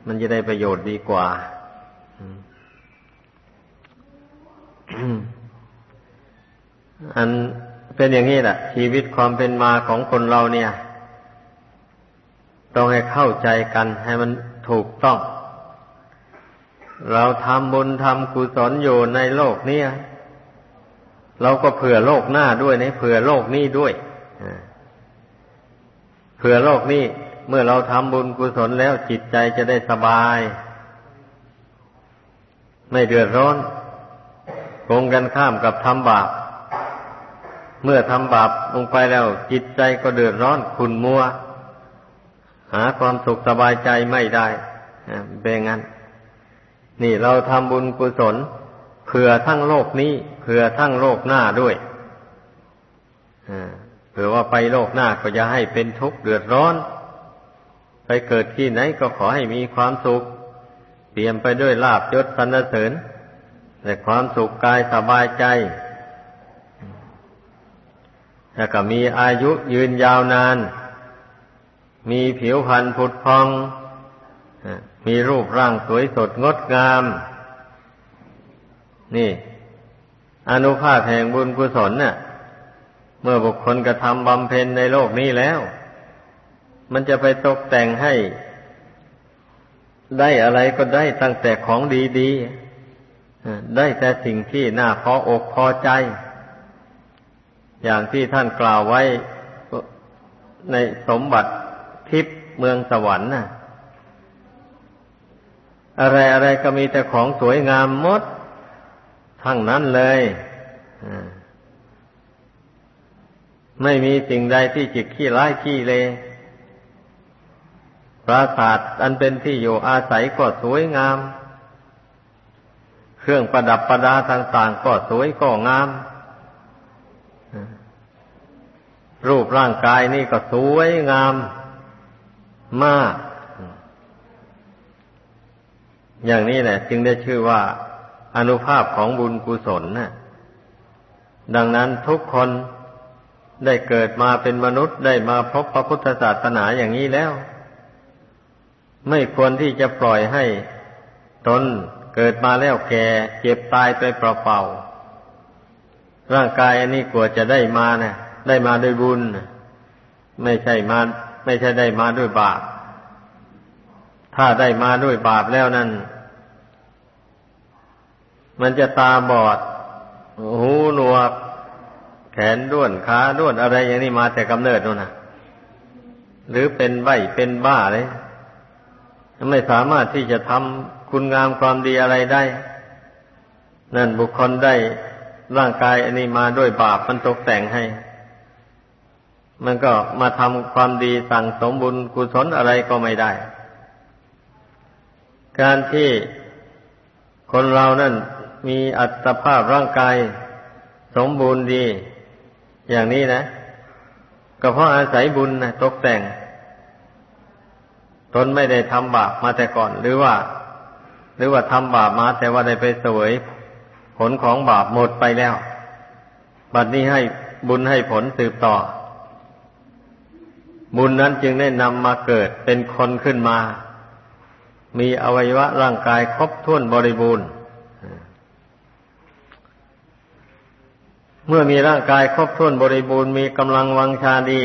มันจะได้ประโยชน์ดีกว่าอันเป็นอย่างนี้แหละชีวิตความเป็นมาของคนเราเนี่ย ต้องให้เข้าใจกันให้มันถูกต้อง เราทำบุญทำกุศลอยู่ในโลกนี้เราก็เผื่อโลกหน้าด้วยนะเผื่อโลกนี้ด้วยเผื่อโลกนี้เมื่อเราทำบุญกุศลแล้วจิตใจจะได้สบาย ไม่เดือดร้อนคงกันข้ามกับทำบาป เมื่อทำบาปลงไปแล้ว จิตใจก็เดือดร้อนขุนมัว หาความสุขสบายใจไม่ได้เป็นงั้น นี่เราทำบุญกุศลเผื่อทั้งโลกนี้เผื่อทั้งโลกหน้าด้วยเผื่อว่าไปโลกหน้าก็จะให้เป็นทุกข์เดือดร้อน ไปเกิดที่ไหนก็ขอให้มีความสุข เตรียมไปด้วยลาบยศสรรเสริญแต่ความสุขกายสบายใจ แล้วก็มีอายุยืนยาวนาน มีผิวพรรณผุดพอง มีรูปร่างสวยสดงดงาม นี่ อนุภาพแห่งบุญกุศลเนี่ยเมื่อบุคคลกระทำบำเพ็ญในโลกนี้แล้ว มันจะไปตกแต่งให้ ได้อะไรก็ได้ตั้งแต่ของดีๆ ได้แต่สิ่งที่น่าพออกพอใจ อย่างที่ท่านกล่าวไว้ในสมบัติทิพย์เมืองสวรรค์น่ะ อะไรอะไรก็มีแต่ของสวยงามหมด ทั้งนั้นเลยไม่มีสิ่งใดที่จิตขี้ร้ายขี้เลปราสาทอันเป็นที่อยู่อาศัยก็สวยงาม เครื่องประดับประดาต่างๆก็สวยก็งาม รูปร่างกายนี่ก็สวยงาม มาก อย่างนี้แหละ จึงได้ชื่อว่าอนุภาพของบุญกุศลนะดังนั้นทุกคนได้เกิดมาเป็นมนุษย์ได้มาพบพระพุทธศาสนาอย่างนี้แล้ว ไม่ควรที่จะปล่อยให้ตนเกิดมาแล้วแก่เจ็บตายไปเปล่าๆร่างกายอันนี้กลัวจะได้มาเนะี่ยได้มาด้วยบุญ ไม่ใช่มา ไม่ใช่ได้มาด้วยบาป ถ้าได้มาด้วยบาปแล้วนั่น มันจะตาบอด หูหนวก แขนด้วนขาด้วนอะไรอย่างนี้มาแต่กำเนิดนู่นนะหรือเป็นใบเป็นบ้าเลยไม่สามารถที่จะทำคุณงามความดีอะไรได้ นั่นบุคคลได้ร่างกายอันนี้มาด้วยบาปมันตกแต่งให้ มันก็มาทำความดีสั่งสมบุญกุศลอะไรก็ไม่ได้ การที่คนเรานั่น มีอัตภาพร่างกายสมบูรณ์ดี อย่างนี้นะ ก็เพราะอาศัยบุญนะตกแต่ง ตนไม่ได้ทำบาปมาแต่ก่อน หรือว่า หรือว่าทำบาปมาแต่ว่าได้ไปเสวยผลของบาปหมดไปแล้ว บัดนี้ให้บุญให้ผลสืบต่อ บุญนั้นจึงได้นำมาเกิดเป็นคนขึ้นมา มีอวัยวะร่างกายครบถ้วนบริบูรณ์เมื่อมีร่างกายครบถ้วนบริบูรณ์มีกำลังวังชาดี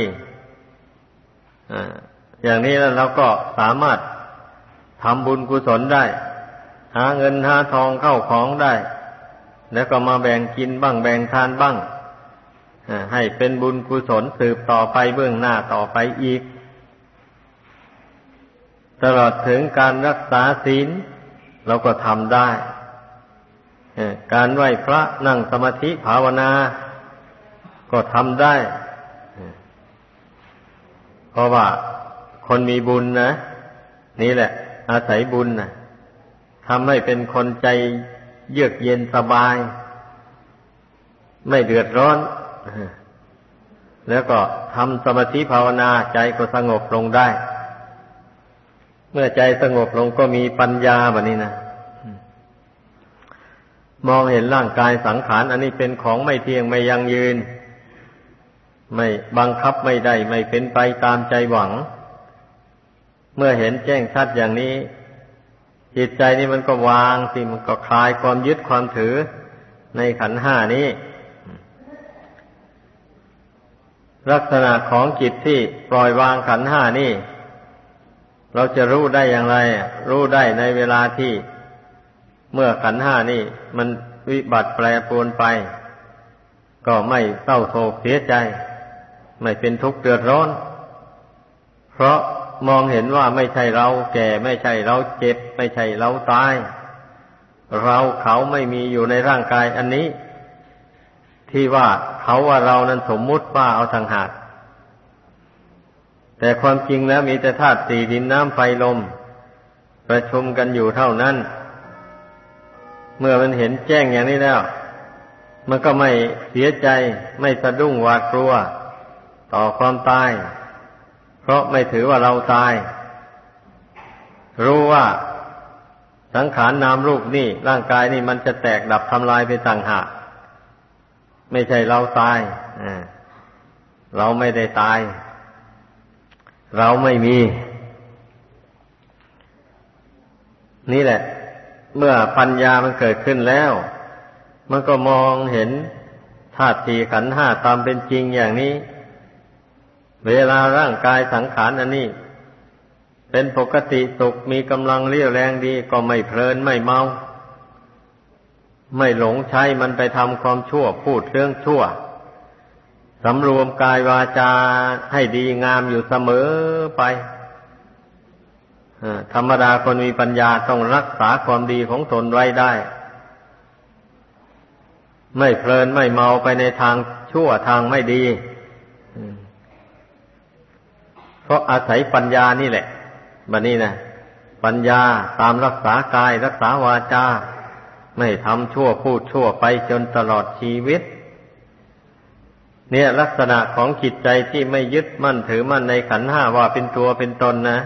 อย่างนี้แล้วเราก็สามารถทำบุญกุศลได้ หาเงินหาทองเข้าของได้ แล้วก็มาแบ่งกินบ้างแบ่งทานบ้างให้เป็นบุญกุศลสืบต่อไปเบื้องหน้าต่อไปอีก ตลอดถึงการรักษาศีลเราก็ทำได้ การไหว้พระนั่งสมาธิภาวนา ก็ทำได้ เพราะว่าคนมีบุญนะ นี่แหละ อาศัยบุญนะทำให้เป็นคนใจเยือกเย็นสบาย ไม่เดือดร้อน แล้วก็ทำสมาธิภาวนาใจก็สงบลงได้ เมื่อใจสงบลงก็มีปัญญาแบบนี้นะ มองเห็นร่างกายสังขาร อันนี้เป็นของไม่เที่ยงไม่ยั่งยืน ไม่บังคับไม่ได้ ไม่เป็นไปตามใจหวัง เมื่อเห็นแจ้งชัดอย่างนี้ จิตใจนี่มันก็วางสิมันก็คลายความยึดความถือในขันห้านี้ ลักษณะของจิตที่ปล่อยวางขันห้านี่ เราจะรู้ได้อย่างไร รู้ได้ในเวลาที่ เมื่อขันห้านี่ มันวิบัติแปรปรวนไป ก็ไม่เศร้าโศกเสียใจ ไม่เป็นทุกข์เดือดร้อน เพราะมองเห็นว่าไม่ใช่เราแก่ไม่ใช่เราเจ็บ ไม่ใช่เราตาย เราเขาไม่มีอยู่ในร่างกายอันนี้ ที่ว่าเขาว่าเรานั้นสมมุติว่าเอาทางหากแต่ความจริงแล้วมีแต่ธาตุสี่ดินน้ำไฟลม ประชุมกันอยู่เท่านั้น เมื่อมันเห็นแจ้งอย่างนี้แล้ว มันก็ไม่เสียใจ ไม่สะดุ้งหวาดกลัว ต่อความตาย เพราะไม่ถือว่าเราตาย รู้ว่าสังขารนนามรูปนี่ร่างกายนี่มันจะแตกดับทำลายไปต่างหากไม่ใช่เราตายเราไม่ได้ตาย เราไม่มี นี่แหละ เมื่อปัญญามันเกิดขึ้นแล้ว มันก็มองเห็นธาตุสี่ขันห้าตามเป็นจริงอย่างนี้ เวลาร่างกายสังขารอันนี้ เป็นปกติสุขมีกำลังเรี่ยวแรงดีก็ไม่เพลินไม่เมา ไม่หลงใช้มันไปทำความชั่วพูดเรื่องชั่วสำรวมกายวาจาให้ดีงามอยู่เสมอไป ธรรมดาคนมีปัญญาต้องรักษาความดีของตนไว้ได้ ไม่เพลินไม่เมาไปในทางชั่วทางไม่ดี เพราะอาศัยปัญญานี่แหละบันนี้นะปัญญาตามรักษากายรักษาวาจาไม่ทำชั่วพูดชั่วไปจนตลอดชีวิต เนี่ยลักษณะของจิตใจที่ไม่ยึดมั่นถือมั่นในขันห้าว่าเป็นตัวเป็นตนนะ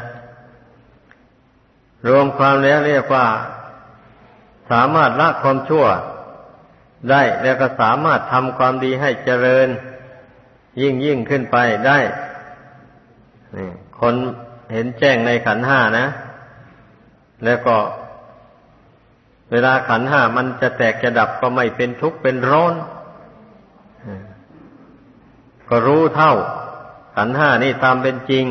รวมความแล้วเรียกว่า สามารถละความชั่ว ได้แล้วก็สามารถทำความดีให้เจริญ ยิ่งยิ่งขึ้นไปได้คนเห็นแจ้งในขันห้านะ แล้วก็ เวลาขันห้ามันจะแตกจะดับก็ไม่เป็นทุกข์เป็นร้อนก็รู้เท่า ขันห้านี่ตามเป็นจริง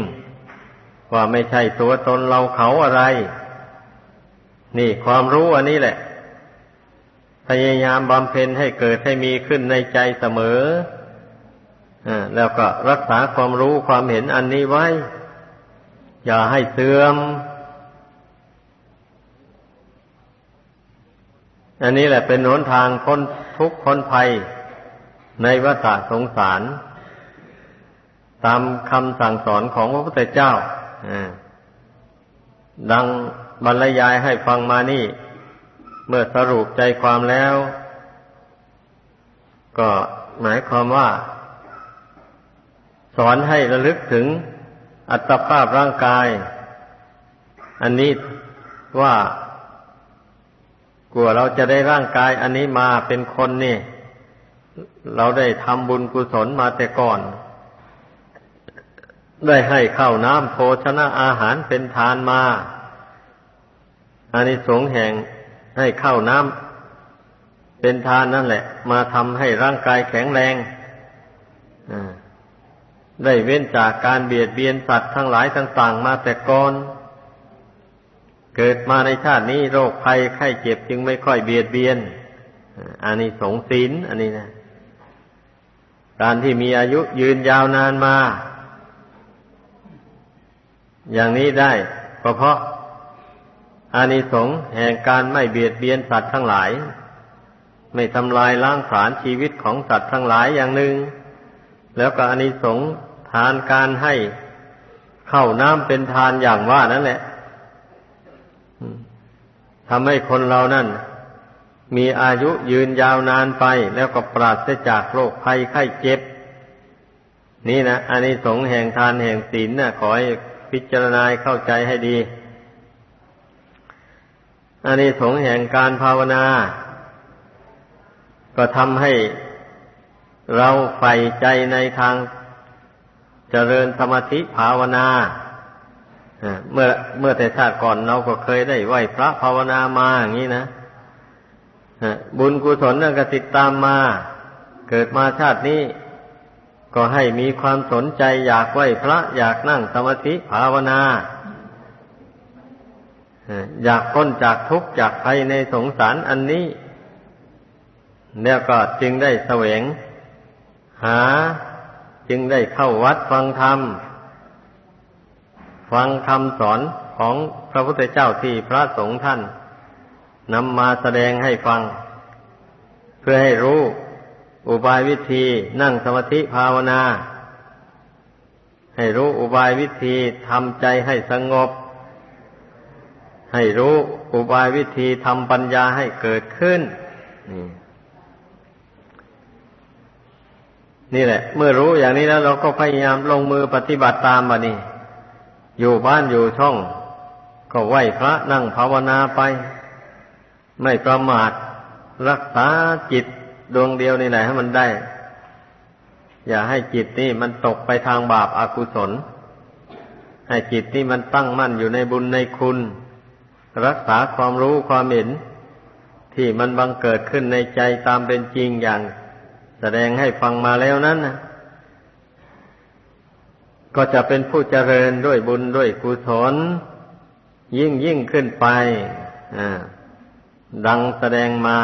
ว่าไม่ใช่ตัวตนเราเขาอะไร นี่ความรู้อันนี้แหละ พยายามบำเพ็ญให้เกิดให้มีขึ้นในใจเสมออแล้วก็รักษาความรู้ความเห็นอันนี้ไว้ อย่าให้เสื่อม อันนี้แหละเป็นหนทางพ้นทุกข์พ้นภัยในวัฏสงสาร ตามคำสั่งสอนของพระพุทธเจ้าดัง บรรยายให้ฟังมานี่ เมื่อสรุปใจความแล้ว ก็หมายความว่า สอนให้ระลึกถึงอัตภาพร่างกาย อันนี้ว่ากลัวเราจะได้ร่างกาย อันนี้มาเป็นคนนี่ เราได้ทำบุญกุศลมาแต่ก่อน ได้ให้ข้าวน้ำโภชนะอาหารเป็นทานมา อันนี้สงแห่งให้เข้าน้ำเป็นทานนั่นแหละ มาทำให้ร่างกายแข็งแรงได้เว้นจากการเบียดเบียนสัตว์ทั้งหลายต่างๆ มาแต่ก่อน เกิดมาในชาตินี้โรคภัยไข้เจ็บจึงไม่ค่อยเบียดเบียนอันนี้สงศีลอันนี้นะการที่มีอายุยืนยาวนานมา อย่างนี้ได้ก็เพราะ อานิสงส์แห่งการไม่เบียดเบียนสัตว์ทั้งหลาย ไม่ทำลายล้างผลาญชีวิตของสัตว์ทั้งหลายอย่างหนึ่ง แล้วก็อานิสงส์ทานการให้เข้าน้ำเป็นทานอย่างว่านั่นแหละทำให้คนเรานั่น มีอายุยืนยาวนานไป แล้วก็ปราศจากโรคภัยไข้เจ็บ นี่นะอันนี้สงแห่งทานแห่งศีลนะ่ะขอให้พิจารณาเข้าใจให้ดี อันนี้สงแห่งการภาวนา ก็ทำให้เราใฝ่ใจในทางเจริญสมาธิภาวนาเมื่อเมื่อแต่ชาติก่อนเราก็เคยได้ไหวพระภาวนามาอย่างนี้นะบุญกุศลนั่นก็ติดตามมา เกิดมาชาตินี้ ก็ให้มีความสนใจอยากไหวพระอยากนั่งสมาธิภาวนา อยากพ้นจากทุกข์จากภัยในสงสารอันนี้ แล้วก็จึงได้แสวง หาจึงได้เข้าวัดฟังธรรม ฟังคำสอนของพระพุทธเจ้าที่พระสงฆ์ท่านนำมาแสดงให้ฟัง เพื่อให้รู้อุบายวิธีนั่งสมาธิภาวนา ให้รู้อุบายวิธีทำใจให้สงบ ให้รู้อุบายวิธีทำปัญญาให้เกิดขึ้น นี่นี่แหละ เมื่อรู้อย่างนี้แล้ว เราก็พยายามลงมือปฏิบัติตามมานี่ อยู่บ้านอยู่ช่อง ก็ไหวพระนั่งภาวนาไป ไม่ประมาท รักษาจิตดวงเดียวนี่แหละให้มันได้ อย่าให้จิตนี่มันตกไปทางบาปอากุศล ให้จิตนี่มันตั้งมั่นอยู่ในบุญในคุณ รักษาความรู้ความเห็น ที่มันบังเกิดขึ้นในใจตามเป็นจริงอย่าง แสดงให้ฟังมาแล้วนั้นนะก็จะเป็นผู้เจริญด้วยบุญด้วยกุศลยิ่งยิ่งขึ้นไป ดังแสดงมา